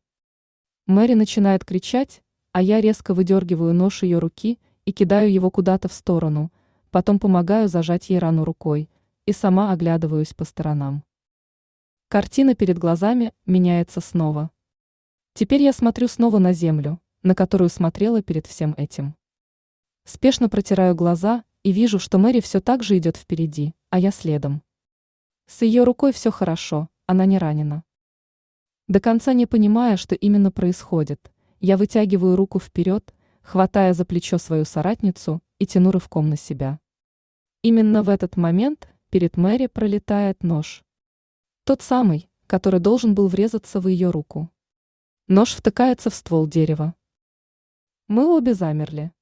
Мэри начинает кричать, а я резко выдергиваю нож ее руки и кидаю его куда-то в сторону, потом помогаю зажать ей рану рукой и сама оглядываюсь по сторонам. Картина перед глазами меняется снова. Теперь я смотрю снова на землю, на которую смотрела перед всем этим. Спешно протираю глаза и вижу, что Мэри все так же идет впереди, а я следом. С ее рукой все хорошо, она не ранена. До конца не понимая, что именно происходит, я вытягиваю руку вперед, хватая за плечо свою соратницу и тяну рывком на себя. Именно в этот момент перед Мэри пролетает нож. Тот самый, который должен был врезаться в ее руку. Нож втыкается в ствол дерева. Мы обе замерли.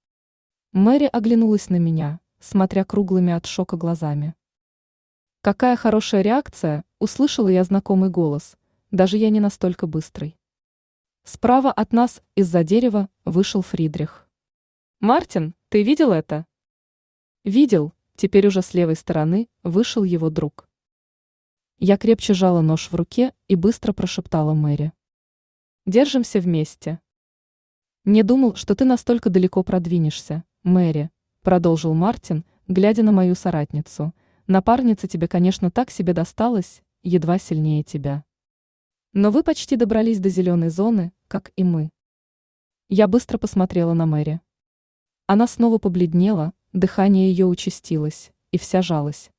Мэри оглянулась на меня, смотря круглыми от шока глазами. Какая хорошая реакция, услышала я знакомый голос, даже я не настолько быстрый. Справа от нас из-за дерева вышел Фридрих. «Мартин, ты видел это?» «Видел», теперь уже с левой стороны вышел его друг. Я крепче жала нож в руке и быстро прошептала Мэри. «Держимся вместе». «Не думал, что ты настолько далеко продвинешься, Мэри», – продолжил Мартин, глядя на мою соратницу. «Напарница тебе, конечно, так себе досталась, едва сильнее тебя. Но вы почти добрались до зеленой зоны, как и мы». Я быстро посмотрела на Мэри. Она снова побледнела, дыхание ее участилось, и вся жалась.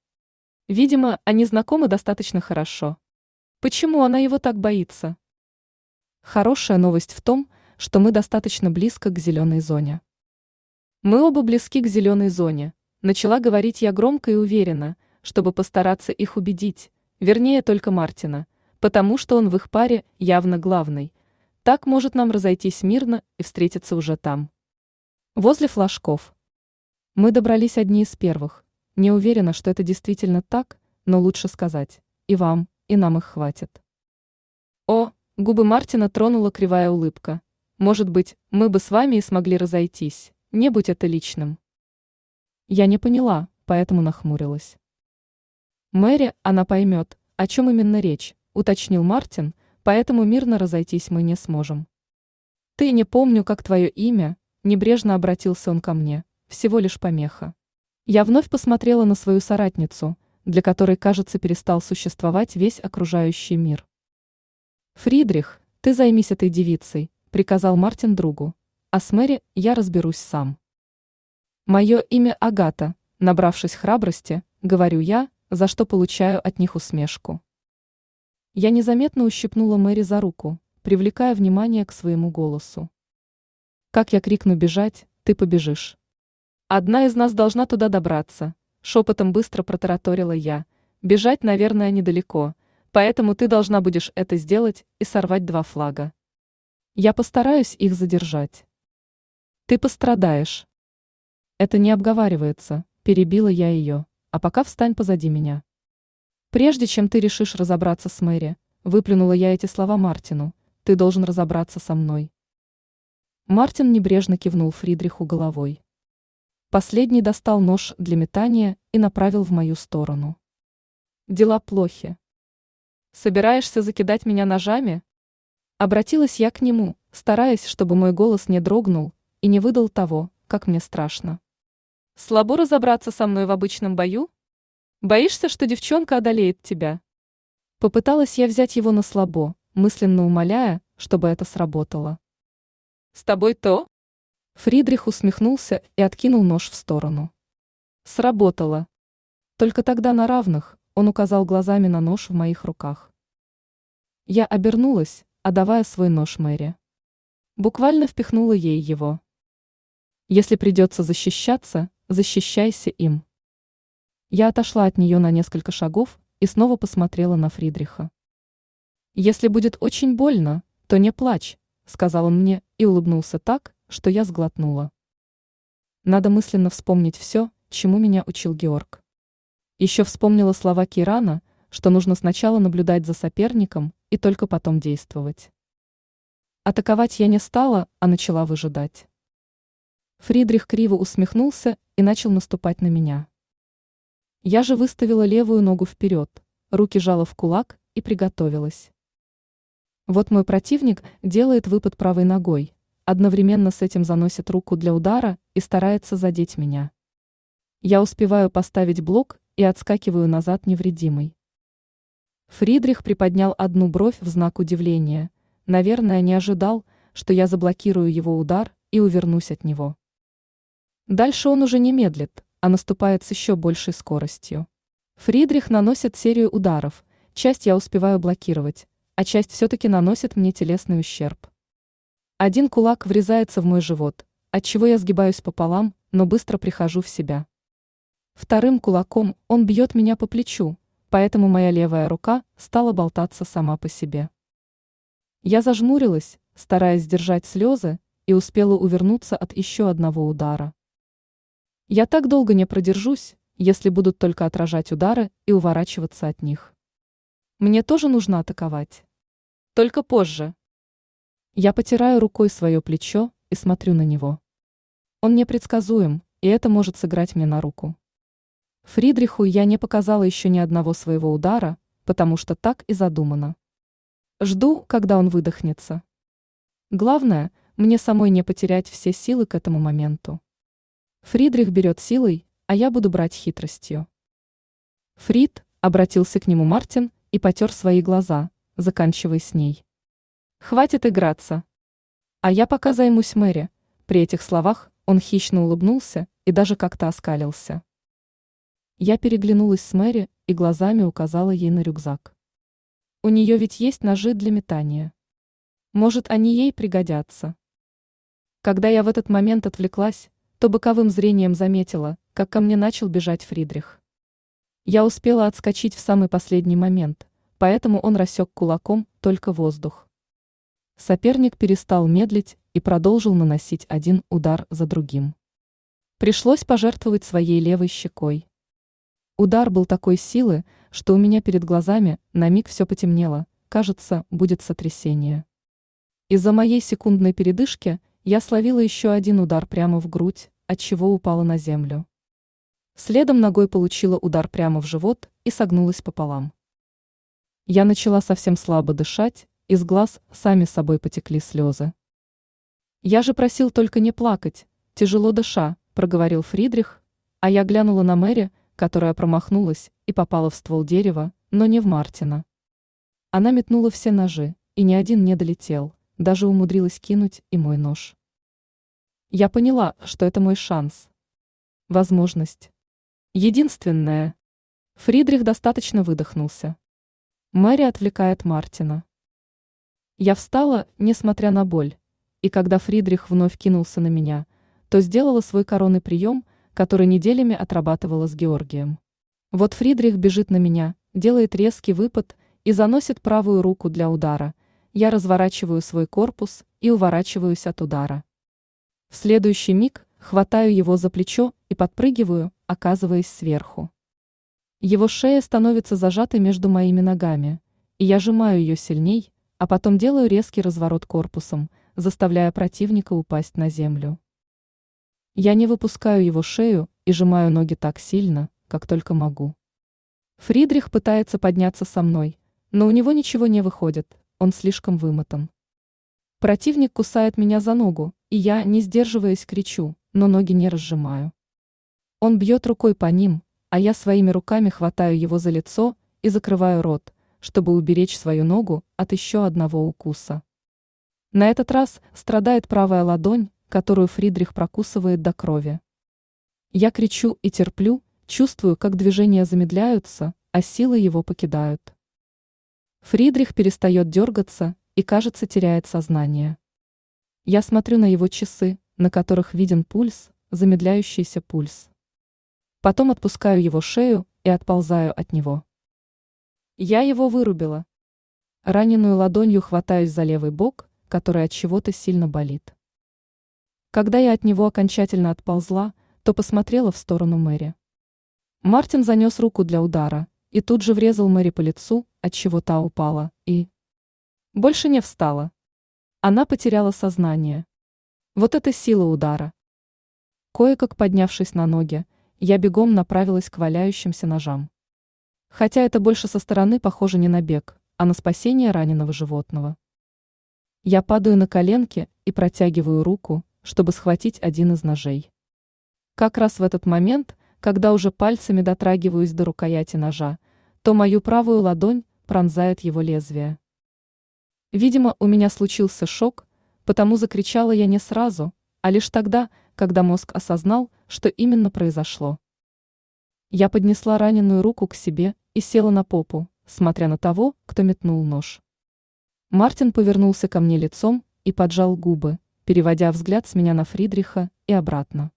Видимо, они знакомы достаточно хорошо. Почему она его так боится? Хорошая новость в том, что мы достаточно близко к зеленой зоне. Мы оба близки к зеленой зоне, начала говорить я громко и уверенно, чтобы постараться их убедить, вернее только Мартина, потому что он в их паре явно главный. Так может нам разойтись мирно и встретиться уже там. Возле флажков. Мы добрались одни из первых. Не уверена, что это действительно так, но лучше сказать. И вам, и нам их хватит. О, губы Мартина тронула кривая улыбка. Может быть, мы бы с вами и смогли разойтись, не будь это личным. Я не поняла, поэтому нахмурилась. Мэри, она поймет, о чем именно речь, уточнил Мартин, поэтому мирно разойтись мы не сможем. Ты не помню, как твое имя, небрежно обратился он ко мне, всего лишь помеха. Я вновь посмотрела на свою соратницу, для которой, кажется, перестал существовать весь окружающий мир. Фридрих, ты займись этой девицей, приказал Мартин другу. А с Мэри я разберусь сам. Мое имя Агата, набравшись храбрости, говорю я, за что получаю от них усмешку. Я незаметно ущипнула Мэри за руку, привлекая внимание к своему голосу. Как я крикну бежать, ты побежишь. Одна из нас должна туда добраться, шепотом быстро протараторила я. Бежать, наверное, недалеко, поэтому ты должна будешь это сделать и сорвать два флага. Я постараюсь их задержать. Ты пострадаешь. Это не обговаривается, перебила я ее, а пока встань позади меня. Прежде чем ты решишь разобраться с Мэри, выплюнула я эти слова Мартину, ты должен разобраться со мной. Мартин небрежно кивнул Фридриху головой. Последний достал нож для метания и направил в мою сторону. Дела плохи. Собираешься закидать меня ножами? Обратилась я к нему, стараясь, чтобы мой голос не дрогнул и не выдал того, как мне страшно. Слабо разобраться со мной в обычном бою? Боишься, что девчонка одолеет тебя? Попыталась я взять его на слабо, мысленно умоляя, чтобы это сработало. С тобой то? Фридрих усмехнулся и откинул нож в сторону. Сработало. Только тогда на равных он указал глазами на нож в моих руках. Я обернулась, отдавая свой нож Мэри. Буквально впихнула ей его. Если придется защищаться, защищайся им. Я отошла от нее на несколько шагов и снова посмотрела на Фридриха. Если будет очень больно, то не плачь, сказал он мне и улыбнулся так, что я сглотнула. Надо мысленно вспомнить все чему меня учил Георг. Еще вспомнила слова Кирана, что нужно сначала наблюдать за соперником и только потом действовать. Атаковать я не стала, а начала выжидать. Фридрих криво усмехнулся и начал наступать на меня. Я же выставила левую ногу вперед, руки жала в кулак и приготовилась. Вот мой противник делает выпад правой ногой, одновременно с этим заносит руку для удара и старается задеть меня. Я успеваю поставить блок и отскакиваю назад невредимый. Фридрих приподнял одну бровь в знак удивления, наверное, не ожидал, что я заблокирую его удар и увернусь от него. Дальше он уже не медлит, а наступает с еще большей скоростью. Фридрих наносит серию ударов, часть я успеваю блокировать, а часть все-таки наносит мне телесный ущерб. Один кулак врезается в мой живот, отчего я сгибаюсь пополам, но быстро прихожу в себя. Вторым кулаком он бьет меня по плечу, поэтому моя левая рука стала болтаться сама по себе. Я зажмурилась, стараясь сдержать слезы, и успела увернуться от еще одного удара. Я так долго не продержусь, если будут только отражать удары и уворачиваться от них. Мне тоже нужно атаковать. Только позже. Я потираю рукой свое плечо и смотрю на него. Он непредсказуем, и это может сыграть мне на руку. Фридриху я не показала еще ни одного своего удара, потому что так и задумано. Жду, когда он выдохнется. Главное, мне самой не потерять все силы к этому моменту. Фридрих берет силой, а я буду брать хитростью. Фрид, обратился к нему Мартин и потер свои глаза, заканчивая с ней. Хватит играться. А я пока займусь Мэри. При этих словах он хищно улыбнулся и даже как-то оскалился. Я переглянулась с Мэри и глазами указала ей на рюкзак. У нее ведь есть ножи для метания. Может, они ей пригодятся. Когда я в этот момент отвлеклась, то боковым зрением заметила, как ко мне начал бежать Фридрих. Я успела отскочить в самый последний момент, поэтому он рассек кулаком только воздух. Соперник перестал медлить и продолжил наносить один удар за другим. Пришлось пожертвовать своей левой щекой. Удар был такой силы, что у меня перед глазами на миг все потемнело, кажется, будет сотрясение. Из-за моей секундной передышки я словила еще один удар прямо в грудь, от чего упала на землю. Следом ногой получила удар прямо в живот и согнулась пополам. Я начала совсем слабо дышать, из глаз сами собой потекли слезы. «Я же просил только не плакать, тяжело дыша», – проговорил Фридрих, а я глянула на Мэри, которая промахнулась и попала в ствол дерева, но не в Мартина. Она метнула все ножи, и ни один не долетел, даже умудрилась кинуть и мой нож. Я поняла, что это мой шанс. Возможность. Единственная. Фридрих достаточно выдохнулся. Мэри отвлекает Мартина. Я встала, несмотря на боль, и когда Фридрих вновь кинулся на меня, то сделала свой коронный прием, который неделями отрабатывала с Георгием. Вот Фридрих бежит на меня, делает резкий выпад и заносит правую руку для удара, я разворачиваю свой корпус и уворачиваюсь от удара. В следующий миг хватаю его за плечо и подпрыгиваю, оказываясь сверху. Его шея становится зажатой между моими ногами, и я сжимаю ее сильней, а потом делаю резкий разворот корпусом, заставляя противника упасть на землю. Я не выпускаю его шею и сжимаю ноги так сильно, как только могу. Фридрих пытается подняться со мной, но у него ничего не выходит, он слишком вымотан. Противник кусает меня за ногу, и я, не сдерживаясь, кричу, но ноги не разжимаю. Он бьет рукой по ним, а я своими руками хватаю его за лицо и закрываю рот, чтобы уберечь свою ногу от еще одного укуса. На этот раз страдает правая ладонь, которую Фридрих прокусывает до крови. Я кричу и терплю, чувствую, как движения замедляются, а силы его покидают. Фридрих перестает дергаться и, кажется, теряет сознание. Я смотрю на его часы, на которых виден пульс, замедляющийся пульс. Потом отпускаю его шею и отползаю от него. Я его вырубила. Раненую ладонью хватаюсь за левый бок, который от чего-то сильно болит. Когда я от него окончательно отползла, то посмотрела в сторону Мэри. Мартин занес руку для удара и тут же врезал Мэри по лицу, отчего та упала, и... Больше не встала. Она потеряла сознание. Вот это сила удара. Кое-как поднявшись на ноги, я бегом направилась к валяющимся ножам. Хотя это больше со стороны похоже не на бег, а на спасение раненого животного. Я падаю на коленки и протягиваю руку, чтобы схватить один из ножей. Как раз в этот момент, когда уже пальцами дотрагиваюсь до рукояти ножа, то мою правую ладонь пронзает его лезвие. Видимо, у меня случился шок, потому закричала я не сразу, а лишь тогда, когда мозг осознал, что именно произошло. Я поднесла раненую руку к себе и села на попу, смотря на того, кто метнул нож. Мартин повернулся ко мне лицом и поджал губы, переводя взгляд с меня на Фридриха и обратно.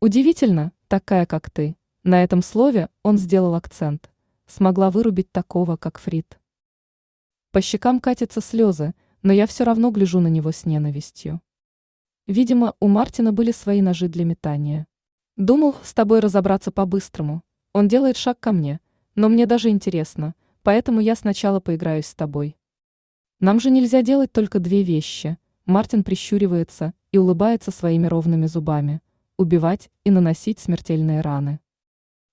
Удивительно, такая как ты, на этом слове он сделал акцент, смогла вырубить такого, как Фрид. По щекам катятся слезы, но я все равно гляжу на него с ненавистью. Видимо, у Мартина были свои ножи для метания. Думал с тобой разобраться по-быстрому. Он делает шаг ко мне, но мне даже интересно, поэтому я сначала поиграюсь с тобой. Нам же нельзя делать только две вещи. Мартин прищуривается и улыбается своими ровными зубами. Убивать и наносить смертельные раны.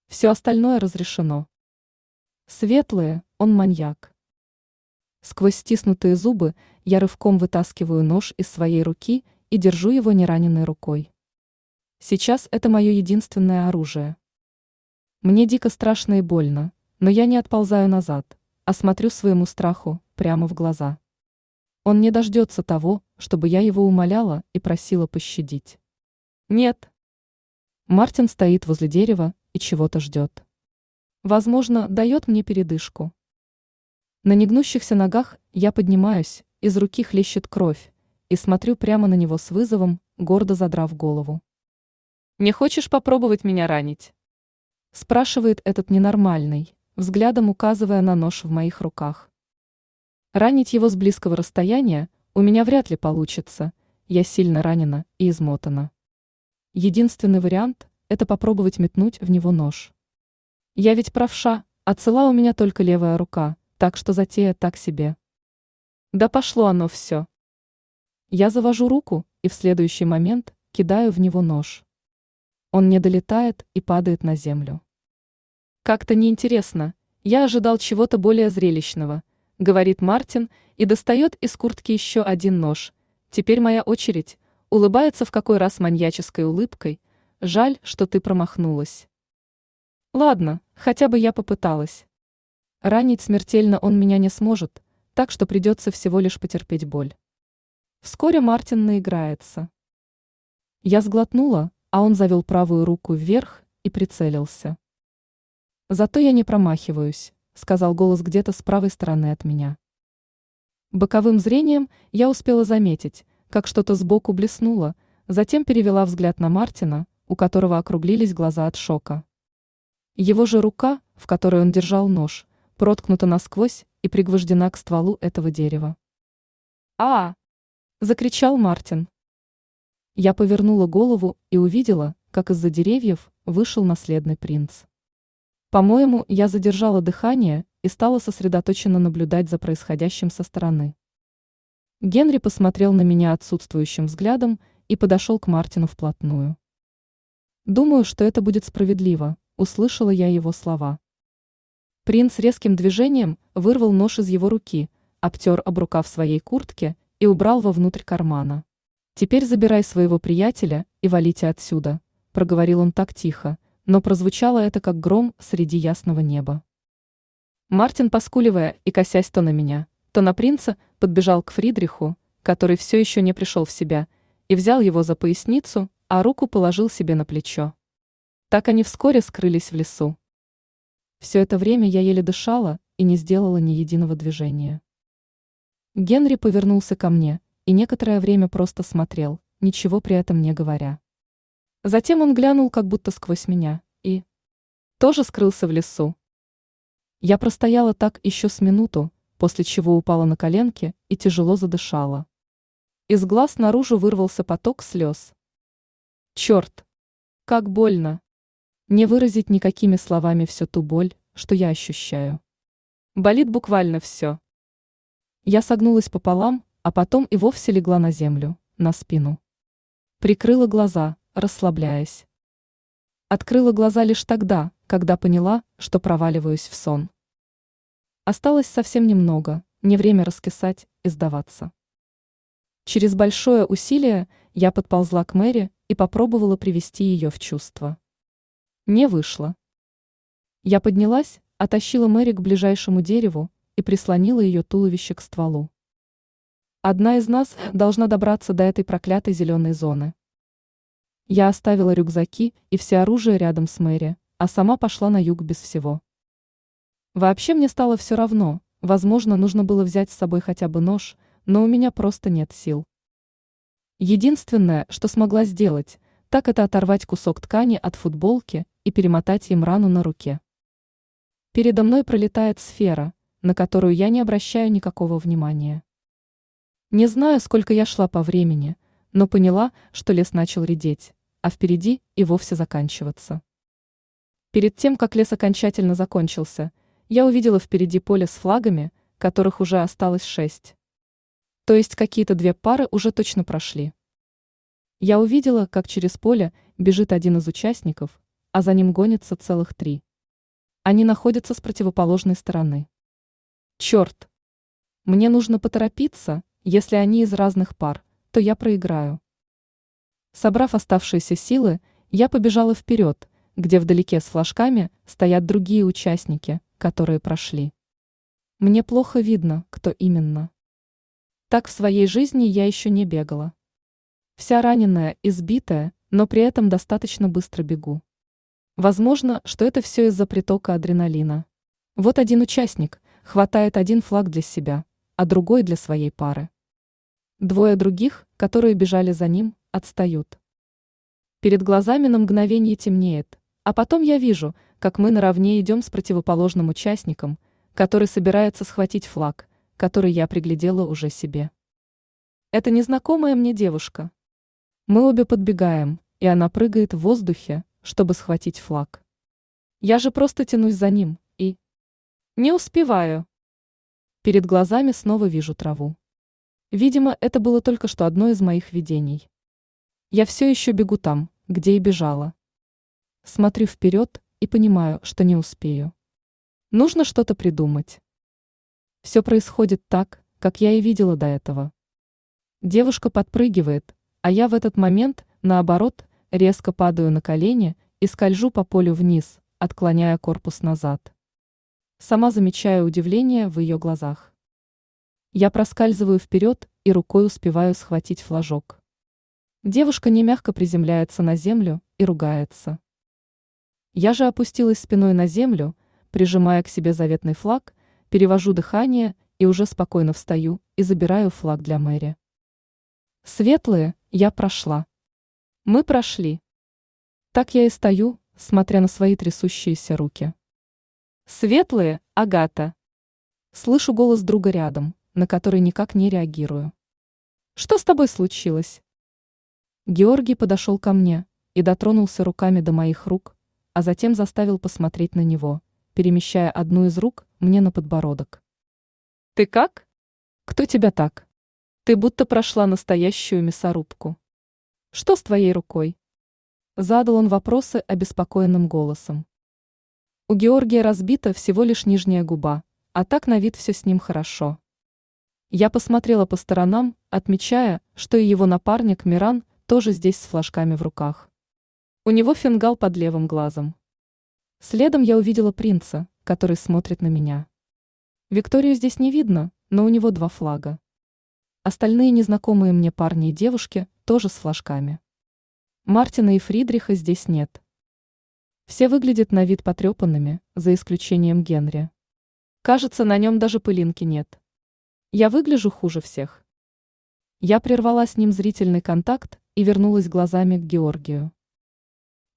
Все остальное разрешено. Светлые, он маньяк. Сквозь стиснутые зубы я рывком вытаскиваю нож из своей руки и держу его нераненной рукой. Сейчас это мое единственное оружие. Мне дико страшно и больно, но я не отползаю назад, а смотрю своему страху прямо в глаза. Он не дождется того, чтобы я его умоляла и просила пощадить. Нет. Мартин стоит возле дерева и чего-то ждет. Возможно, дает мне передышку. На негнущихся ногах я поднимаюсь, из руки хлещет кровь, и смотрю прямо на него с вызовом, гордо задрав голову. Не хочешь попробовать меня ранить? Спрашивает этот ненормальный, взглядом указывая на нож в моих руках. Ранить его с близкого расстояния у меня вряд ли получится, я сильно ранена и измотана. Единственный вариант – это попробовать метнуть в него нож. Я ведь правша, а цела у меня только левая рука, так что затея так себе. Да пошло оно все. Я завожу руку и в следующий момент кидаю в него нож. Он не долетает и падает на землю. Как-то неинтересно, я ожидал чего-то более зрелищного, говорит Мартин и достает из куртки еще один нож. Теперь моя очередь, улыбается в какой раз маньяческой улыбкой. Жаль, что ты промахнулась. Ладно, хотя бы я попыталась. Ранить смертельно он меня не сможет, так что придется всего лишь потерпеть боль. Вскоре Мартин наиграется. Я сглотнула, а он завел правую руку вверх и прицелился. «Зато я не промахиваюсь», — сказал голос где-то с правой стороны от меня. Боковым зрением я успела заметить, как что-то сбоку блеснуло, затем перевела взгляд на Мартина, у которого округлились глаза от шока. Его же рука, в которой он держал нож, проткнута насквозь и пригвождена к стволу этого дерева. «А!» – закричал Мартин. Я повернула голову и увидела, как из-за деревьев вышел наследный принц. По-моему, я задержала дыхание и стала сосредоточенно наблюдать за происходящим со стороны. Генри посмотрел на меня отсутствующим взглядом и подошел к Мартину вплотную. «Думаю, что это будет справедливо», — услышала я его слова. Принц резким движением вырвал нож из его руки, обтер об рукав своей куртки и убрал во внутрь кармана. «Теперь забирай своего приятеля и валите отсюда», – проговорил он так тихо, но прозвучало это как гром среди ясного неба. Мартин, поскуливая и косясь то на меня, то на принца, подбежал к Фридриху, который все еще не пришел в себя, и взял его за поясницу, а руку положил себе на плечо. Так они вскоре скрылись в лесу. Все это время я еле дышала и не сделала ни единого движения. Генри повернулся ко мне, и некоторое время просто смотрел, ничего при этом не говоря. Затем он глянул как будто сквозь меня и тоже скрылся в лесу. Я простояла так еще с минуту, после чего упала на коленки и тяжело задышала. Из глаз наружу вырвался поток слез. Черт! Как больно. Не выразить никакими словами всю ту боль, что я ощущаю. Болит буквально все. Я согнулась пополам, а потом и вовсе легла на землю, на спину. Прикрыла глаза, расслабляясь. Открыла глаза лишь тогда, когда поняла, что проваливаюсь в сон. Осталось совсем немного, не время раскисать и сдаваться. Через большое усилие я подползла к Мэри и попробовала привести ее в чувство. Не вышло. Я поднялась, оттащила Мэри к ближайшему дереву и прислонила ее туловище к стволу. Одна из нас должна добраться до этой проклятой зеленой зоны. Я оставила рюкзаки и все оружие рядом с Мэри, а сама пошла на юг без всего. Вообще мне стало все равно, возможно, нужно было взять с собой хотя бы нож, но у меня просто нет сил. Единственное, что смогла сделать, так это оторвать кусок ткани от футболки и перемотать им рану на руке. Передо мной пролетает сфера, на которую я не обращаю никакого внимания. Не знаю, сколько я шла по времени, но поняла, что лес начал редеть, а впереди и вовсе заканчиваться. Перед тем, как лес окончательно закончился, я увидела впереди поле с флагами, которых уже осталось шесть. То есть какие-то две пары уже точно прошли. Я увидела, как через поле бежит один из участников, а за ним гонится целых три. Они находятся с противоположной стороны. Черт! Мне нужно поторопиться, если они из разных пар, то я проиграю. Собрав оставшиеся силы, я побежала вперед, где вдалеке с флажками стоят другие участники, которые прошли. Мне плохо видно, кто именно. Так в своей жизни я еще не бегала. Вся раненая, избитая, но при этом достаточно быстро бегу. Возможно, что это все из-за притока адреналина. Вот один участник хватает один флаг для себя, а другой для своей пары. Двое других, которые бежали за ним, отстают. Перед глазами на мгновение темнеет, а потом я вижу, как мы наравне идем с противоположным участником, который собирается схватить флаг, который я приглядела уже себе. Это незнакомая мне девушка. Мы обе подбегаем, и она прыгает в воздухе, чтобы схватить флаг. Я же просто тянусь за ним, и... Не успеваю. Перед глазами снова вижу траву. Видимо, это было только что одно из моих видений. Я все еще бегу там, где и бежала. Смотрю вперед и понимаю, что не успею. Нужно что-то придумать. Все происходит так, как я и видела до этого. Девушка подпрыгивает, а я в этот момент, наоборот, резко падаю на колени и скольжу по полю вниз, отклоняя корпус назад. Сама замечаю удивление в ее глазах. Я проскальзываю вперед и рукой успеваю схватить флажок. Девушка немягко приземляется на землю и ругается. Я же опустилась спиной на землю, прижимая к себе заветный флаг, перевожу дыхание и уже спокойно встаю и забираю флаг для Мэри. Светлые, я прошла. Мы прошли. Так я и стою, смотря на свои трясущиеся руки. Светлые, Агата. Слышу голос друга рядом, на который никак не реагирую. Что с тобой случилось? Георгий подошел ко мне и дотронулся руками до моих рук, а затем заставил посмотреть на него, перемещая одну из рук мне на подбородок. «Ты как? Кто тебя так? Ты будто прошла настоящую мясорубку. Что с твоей рукой?» Задал он вопросы обеспокоенным голосом. У Георгия разбита всего лишь нижняя губа, а так на вид все с ним хорошо. Я посмотрела по сторонам, отмечая, что и его напарник Миран тоже здесь с флажками в руках. У него фингал под левым глазом. Следом я увидела принца, который смотрит на меня. Викторию здесь не видно, но у него два флага. Остальные незнакомые мне парни и девушки тоже с флажками. Мартина и Фридриха здесь нет. Все выглядят на вид потрепанными, за исключением Генри. Кажется, на нем даже пылинки нет. Я выгляжу хуже всех. Я прервала с ним зрительный контакт и вернулась глазами к Георгию.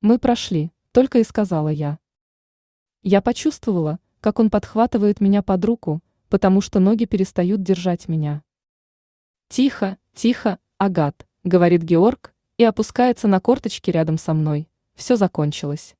Мы прошли, только и сказала я. Я почувствовала, как он подхватывает меня под руку, потому что ноги перестают держать меня. «Тихо, тихо, Агат», — говорит Георг, и опускается на корточки рядом со мной, все закончилось.